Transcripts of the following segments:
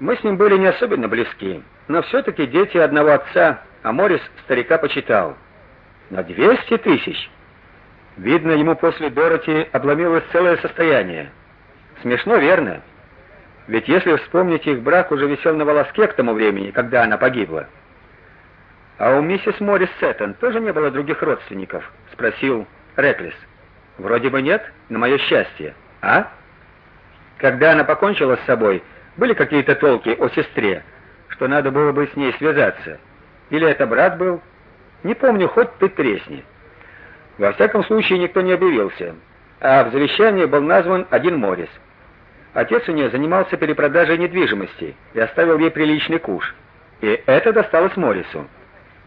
Мы с ним были не особенно близки, но все таки дети одного отца, а Морис старика почитал. На двести тысяч. Видно, ему после Дороти обломилось целое состояние. Смешно, верно? Ведь если вспомнить, их брак уже висел на волоске к тому времени, когда она погибла. А у миссис Моррис Сеттон тоже не было других родственников, спросил Реклис. Вроде бы нет, на мое счастье. А? Когда она покончила с собой, были какие-то толки о сестре, что надо было бы с ней связаться. Или это брат был? Не помню, хоть ты тресни. Во всяком случае, никто не объявился. А в завещании был назван один Моррис. Отец у нее занимался перепродажей недвижимости и оставил ей приличный куш. И это досталось Моррису.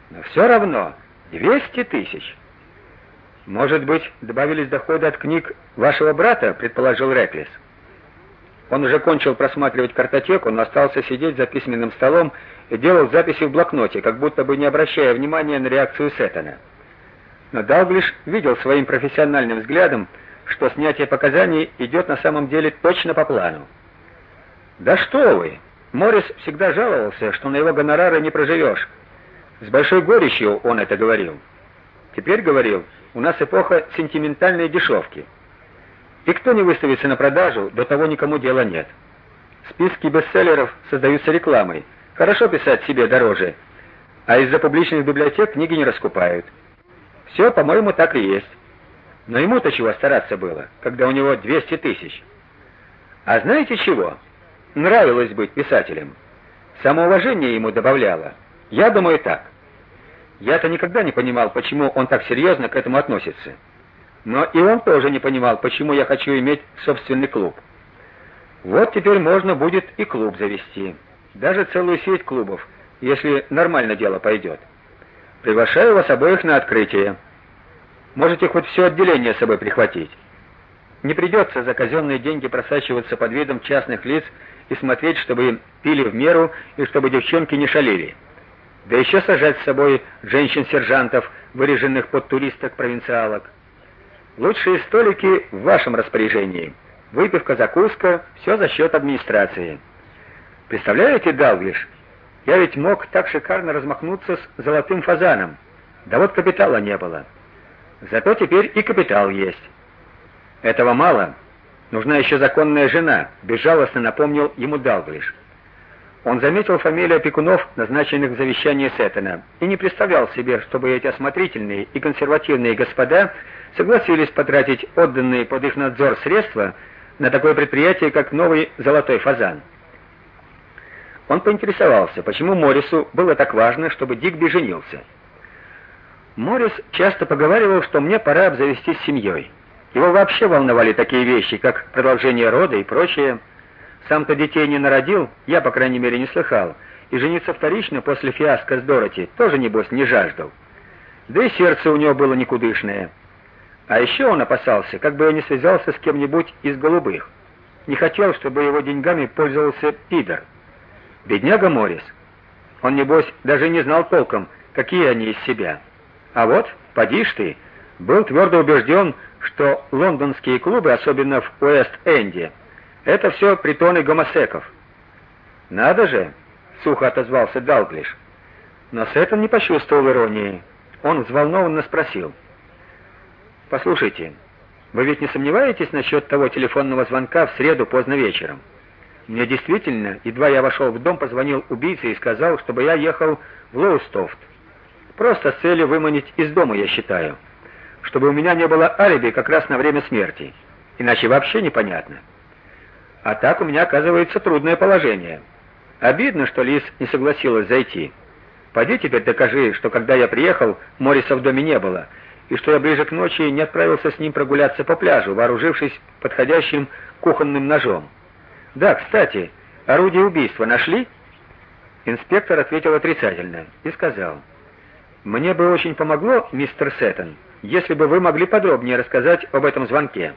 Но все равно 200 тысяч. Может быть, добавились доходы от книг вашего брата, предположил Реклис. Он уже кончил просматривать картотеку, но остался сидеть за письменным столом и делал записи в блокноте, как будто бы не обращая внимания на реакцию Сеттона. Но Далглиш видел своим профессиональным взглядом, что снятие показаний идет на самом деле точно по плану. Да что вы? Морис всегда жаловался, что на его гонорары не проживешь. С большой горечью он это говорил. Теперь говорил: "У нас эпоха сентиментальной дешевки. И кто не выставится на продажу, до того никому дела нет. Списки бестселлеров создаются рекламой. Хорошо писать себе дороже, а из-за публичных библиотек книги не раскупают. Все, по-моему, так и есть. Но ему-то чего стараться было, когда у него 200 тысяч. А знаете чего? Нравилось быть писателем. Самоуважение ему добавляло. Я думаю так. Я-то никогда не понимал, почему он так серьезно к этому относится. Но и он тоже не понимал, почему я хочу иметь собственный клуб. Вот теперь можно будет и клуб завести, даже целую сеть клубов, если нормально дело пойдет. Приглашаю вас обоих на открытие. Можете хоть все отделение с собой прихватить. Не придется за казенные деньги просачиваться под видом частных лиц и смотреть, чтобы пили в меру и чтобы девчонки не шалили. Да еще сажать с собой женщин-сержантов, выреженных под туристок-провинциалок. Лучшие столики в вашем распоряжении. Выпивка, закуска все за счет администрации. Представляете, Далглиш, я ведь мог так шикарно размахнуться с золотым фазаном. Да вот капитала не было. Зато теперь и капитал есть. Этого мало. Нужна еще законная жена, безжалостно напомнил ему Далглиш. Он заметил фамилии опекунов, назначенных в завещании Сеттона, и не представлял себе, чтобы эти осмотрительные и консервативные господа согласились потратить отданные под их надзор средства на такое предприятие, как новый золотой фазан. Он поинтересовался, почему Морису было так важно, чтобы Дигби женился. Морис часто поговаривал, что мне пора обзавестись семьей. Его вообще волновали такие вещи, как продолжение рода и прочее. Сам-то детей не народил, я, по крайней мере, не слыхал, и жениться вторично после фиаско с Дороти тоже небось не жаждал. Да и сердце у него было никудышное. А еще он опасался, как бы я не связался с кем-нибудь из голубых. Не хотел, чтобы его деньгами пользовался пидор. Бедняга Морис. Он небось даже не знал толком, какие они из себя. А вот, поди ж ты, был твердо убежден, что лондонские клубы, особенно в Уэст-Энде, это все притоны гомосеков. Надо же, сухо отозвался Далглиш. Но Сеттон не почувствовал иронии. Он взволнованно спросил: "Послушайте, вы ведь не сомневаетесь насчет того телефонного звонка в среду поздно вечером?" Мне действительно, едва я вошел в дом, позвонил убийце и сказал, чтобы я ехал в Лоустофт. Просто с целью выманить из дома, я считаю, чтобы у меня не было алиби как раз на время смерти. Иначе вообще непонятно. А так у меня оказывается трудное положение. Обидно, что Лис не согласилась зайти. Пойди теперь докажи, что когда я приехал, Мориса в доме не было, и что я ближе к ночи не отправился с ним прогуляться по пляжу, вооружившись подходящим кухонным ножом. Да, кстати, орудие убийства нашли? Инспектор ответил отрицательно и сказал: мне бы очень помогло, мистер Сеттон, если бы вы могли подробнее рассказать об этом звонке.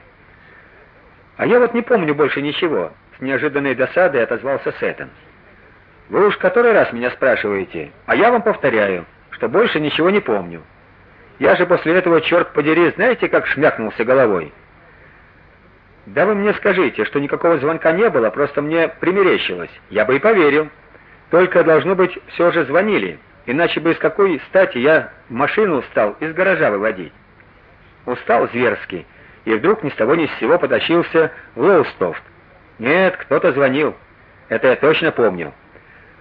А я вот не помню больше ничего, с неожиданной досадой отозвался Сеттон. Вы уж который раз меня спрашиваете, а я вам повторяю, что больше ничего не помню. Я же после этого черт подери, знаете, как шмякнулся головой. Да вы мне скажите, что никакого звонка не было, просто мне примерещилось. Я бы и поверил. Только должно быть, все же звонили, иначе бы из какой стати я машину стал из гаража выводить. Устал зверски, и вдруг ни с того ни с сего потащился в Лоустофт. Нет, кто-то звонил. Это я точно помню.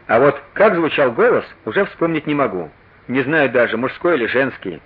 А вот как звучал голос, уже вспомнить не могу. Не знаю даже, мужской или женский.